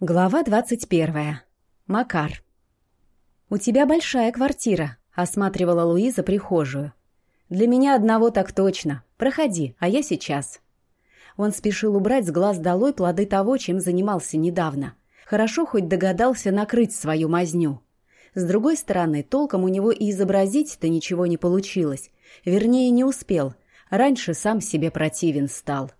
Глава двадцать первая. Макар. «У тебя большая квартира», — осматривала Луиза прихожую. «Для меня одного так точно. Проходи, а я сейчас». Он спешил убрать с глаз долой плоды того, чем занимался недавно. Хорошо хоть догадался накрыть свою мазню. С другой стороны, толком у него и изобразить-то ничего не получилось. Вернее, не успел. Раньше сам себе противен стал.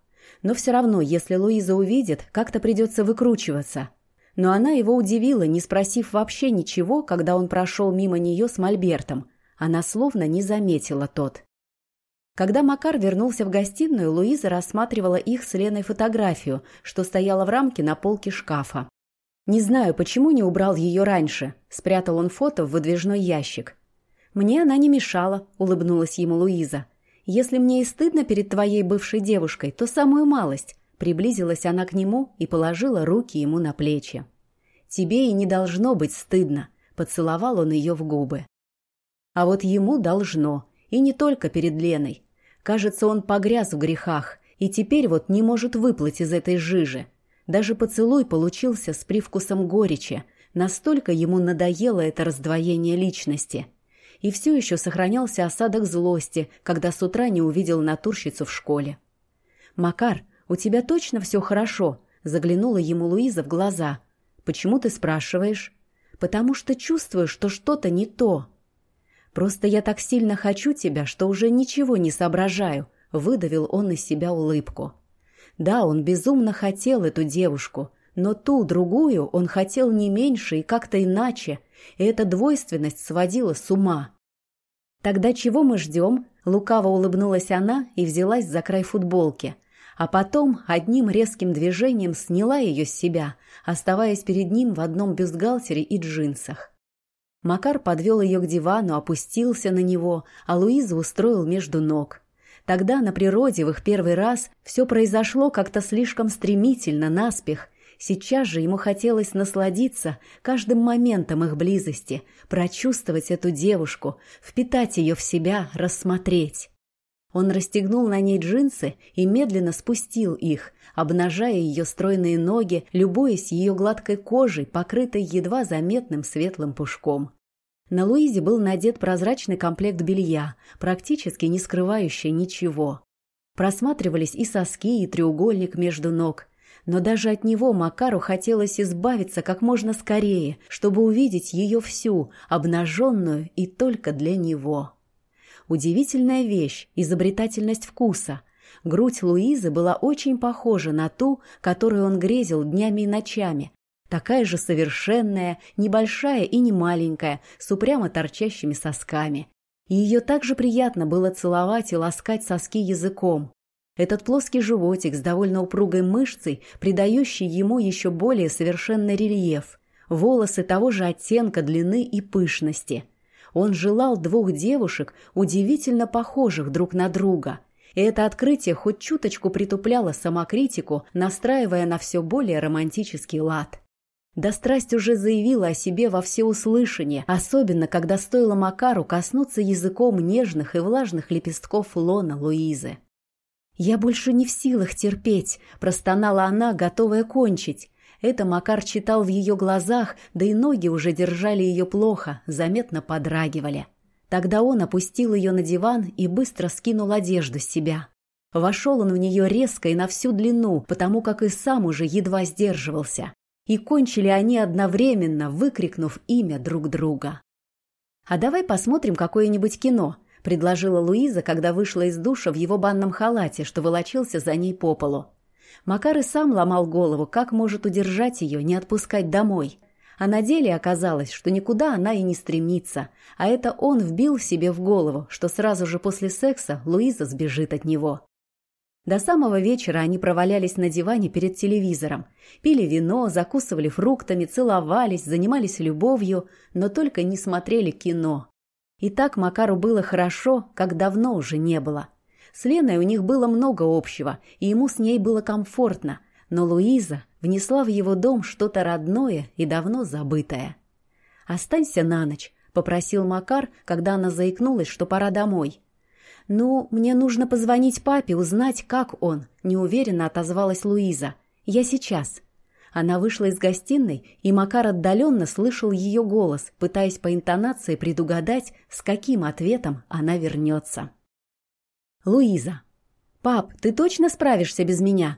Но все равно, если Луиза увидит, как-то придется выкручиваться. Но она его удивила, не спросив вообще ничего, когда он прошел мимо нее с Мольбертом. Она словно не заметила тот. Когда Макар вернулся в гостиную, Луиза рассматривала их с Леной фотографию, что стояла в рамке на полке шкафа. «Не знаю, почему не убрал ее раньше», — спрятал он фото в выдвижной ящик. «Мне она не мешала», — улыбнулась ему Луиза. Если мне и стыдно перед твоей бывшей девушкой, то самую малость. Приблизилась она к нему и положила руки ему на плечи. Тебе и не должно быть стыдно. Поцеловал он ее в губы. А вот ему должно. И не только перед Леной. Кажется, он погряз в грехах и теперь вот не может выплыть из этой жижи. Даже поцелуй получился с привкусом горечи. Настолько ему надоело это раздвоение личности – и все еще сохранялся осадок злости, когда с утра не увидел натурщицу в школе. «Макар, у тебя точно все хорошо?» – заглянула ему Луиза в глаза. «Почему ты спрашиваешь?» «Потому что чувствую, что что-то не то». «Просто я так сильно хочу тебя, что уже ничего не соображаю», – выдавил он из себя улыбку. Да, он безумно хотел эту девушку, но ту, другую, он хотел не меньше и как-то иначе, и эта двойственность сводила с ума. «Тогда чего мы ждем?» – лукаво улыбнулась она и взялась за край футболки. А потом одним резким движением сняла ее с себя, оставаясь перед ним в одном бюстгальтере и джинсах. Макар подвел ее к дивану, опустился на него, а Луиза устроил между ног. Тогда на природе в их первый раз все произошло как-то слишком стремительно, наспех, Сейчас же ему хотелось насладиться каждым моментом их близости, прочувствовать эту девушку, впитать ее в себя, рассмотреть. Он расстегнул на ней джинсы и медленно спустил их, обнажая ее стройные ноги, любуясь ее гладкой кожей, покрытой едва заметным светлым пушком. На Луизе был надет прозрачный комплект белья, практически не скрывающий ничего. Просматривались и соски, и треугольник между ног – но даже от него Макару хотелось избавиться как можно скорее, чтобы увидеть ее всю, обнаженную и только для него. Удивительная вещь – изобретательность вкуса. Грудь Луизы была очень похожа на ту, которую он грезил днями и ночами. Такая же совершенная, небольшая и не маленькая, с упрямо торчащими сосками. И ее также приятно было целовать и ласкать соски языком. Этот плоский животик с довольно упругой мышцей, придающий ему еще более совершенный рельеф, волосы того же оттенка длины и пышности. Он желал двух девушек, удивительно похожих друг на друга. И это открытие хоть чуточку притупляло самокритику, настраивая на все более романтический лад. Да страсть уже заявила о себе во всеуслышание, особенно когда стоило Макару коснуться языком нежных и влажных лепестков лона Луизы. «Я больше не в силах терпеть», – простонала она, готовая кончить. Это Макар читал в ее глазах, да и ноги уже держали ее плохо, заметно подрагивали. Тогда он опустил ее на диван и быстро скинул одежду с себя. Вошел он в нее резко и на всю длину, потому как и сам уже едва сдерживался. И кончили они одновременно, выкрикнув имя друг друга. «А давай посмотрим какое-нибудь кино», предложила Луиза, когда вышла из душа в его банном халате, что волочился за ней по полу. Макар и сам ломал голову, как может удержать ее, не отпускать домой. А на деле оказалось, что никуда она и не стремится, а это он вбил себе в голову, что сразу же после секса Луиза сбежит от него. До самого вечера они провалялись на диване перед телевизором, пили вино, закусывали фруктами, целовались, занимались любовью, но только не смотрели кино. И так Макару было хорошо, как давно уже не было. С Леной у них было много общего, и ему с ней было комфортно, но Луиза внесла в его дом что-то родное и давно забытое. «Останься на ночь», — попросил Макар, когда она заикнулась, что пора домой. «Ну, мне нужно позвонить папе, узнать, как он», — неуверенно отозвалась Луиза. «Я сейчас». Она вышла из гостиной, и Макар отдаленно слышал ее голос, пытаясь по интонации предугадать, с каким ответом она вернется. «Луиза. Пап, ты точно справишься без меня?»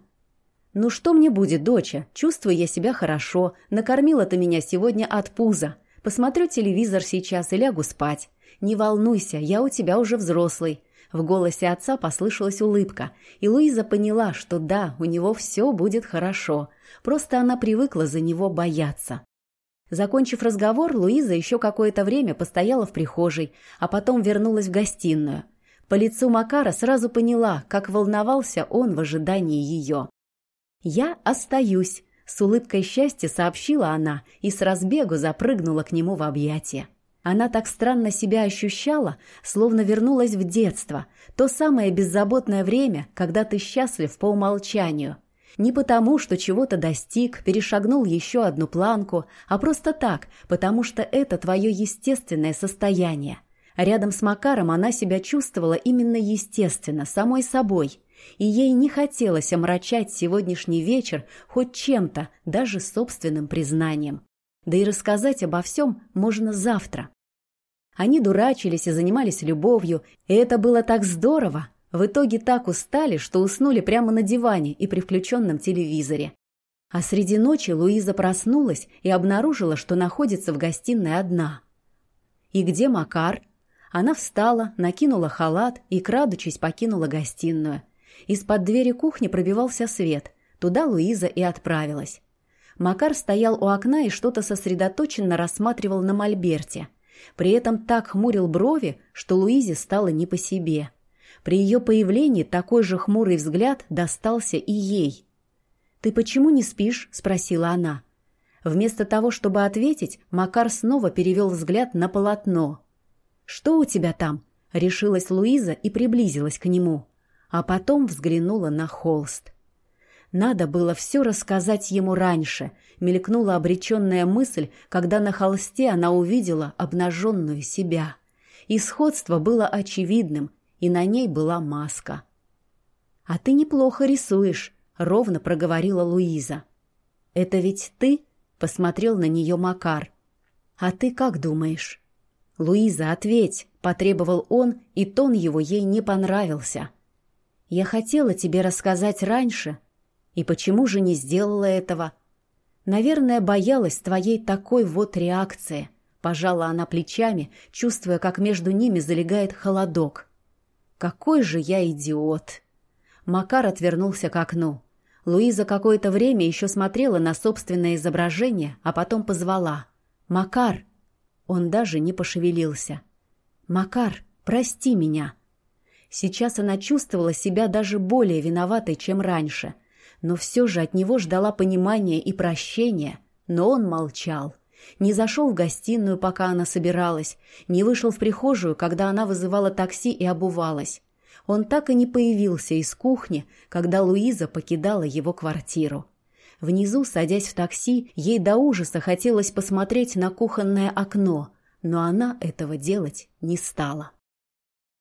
«Ну что мне будет, доча? Чувствую я себя хорошо. Накормила ты меня сегодня от пуза. Посмотрю телевизор сейчас и лягу спать. Не волнуйся, я у тебя уже взрослый. В голосе отца послышалась улыбка, и Луиза поняла, что да, у него все будет хорошо, просто она привыкла за него бояться. Закончив разговор, Луиза еще какое-то время постояла в прихожей, а потом вернулась в гостиную. По лицу Макара сразу поняла, как волновался он в ожидании ее. «Я остаюсь», — с улыбкой счастья сообщила она и с разбегу запрыгнула к нему в объятия. Она так странно себя ощущала, словно вернулась в детство, то самое беззаботное время, когда ты счастлив по умолчанию. Не потому, что чего-то достиг, перешагнул еще одну планку, а просто так, потому что это твое естественное состояние. Рядом с Макаром она себя чувствовала именно естественно, самой собой, и ей не хотелось омрачать сегодняшний вечер хоть чем-то, даже собственным признанием. Да и рассказать обо всем можно завтра. Они дурачились и занимались любовью, и это было так здорово. В итоге так устали, что уснули прямо на диване и при включенном телевизоре. А среди ночи Луиза проснулась и обнаружила, что находится в гостиной одна. «И где Макар?» Она встала, накинула халат и, крадучись, покинула гостиную. Из-под двери кухни пробивался свет. Туда Луиза и отправилась. Макар стоял у окна и что-то сосредоточенно рассматривал на мольберте – при этом так хмурил брови, что Луизе стало не по себе. При ее появлении такой же хмурый взгляд достался и ей. «Ты почему не спишь?» – спросила она. Вместо того, чтобы ответить, Макар снова перевел взгляд на полотно. «Что у тебя там?» – решилась Луиза и приблизилась к нему. А потом взглянула на холст. Надо было все рассказать ему раньше, мелькнула обреченная мысль, когда на холсте она увидела обнаженную себя. И сходство было очевидным, и на ней была маска. «А ты неплохо рисуешь», — ровно проговорила Луиза. «Это ведь ты?» — посмотрел на нее Макар. «А ты как думаешь?» «Луиза, ответь!» — потребовал он, и тон его ей не понравился. «Я хотела тебе рассказать раньше, и почему же не сделала этого? Наверное, боялась твоей такой вот реакции. Пожала она плечами, чувствуя, как между ними залегает холодок. Какой же я идиот! Макар отвернулся к окну. Луиза какое-то время еще смотрела на собственное изображение, а потом позвала. «Макар!» Он даже не пошевелился. «Макар, прости меня!» Сейчас она чувствовала себя даже более виноватой, чем раньше – но все же от него ждала понимания и прощения, но он молчал. Не зашел в гостиную, пока она собиралась, не вышел в прихожую, когда она вызывала такси и обувалась. Он так и не появился из кухни, когда Луиза покидала его квартиру. Внизу, садясь в такси, ей до ужаса хотелось посмотреть на кухонное окно, но она этого делать не стала.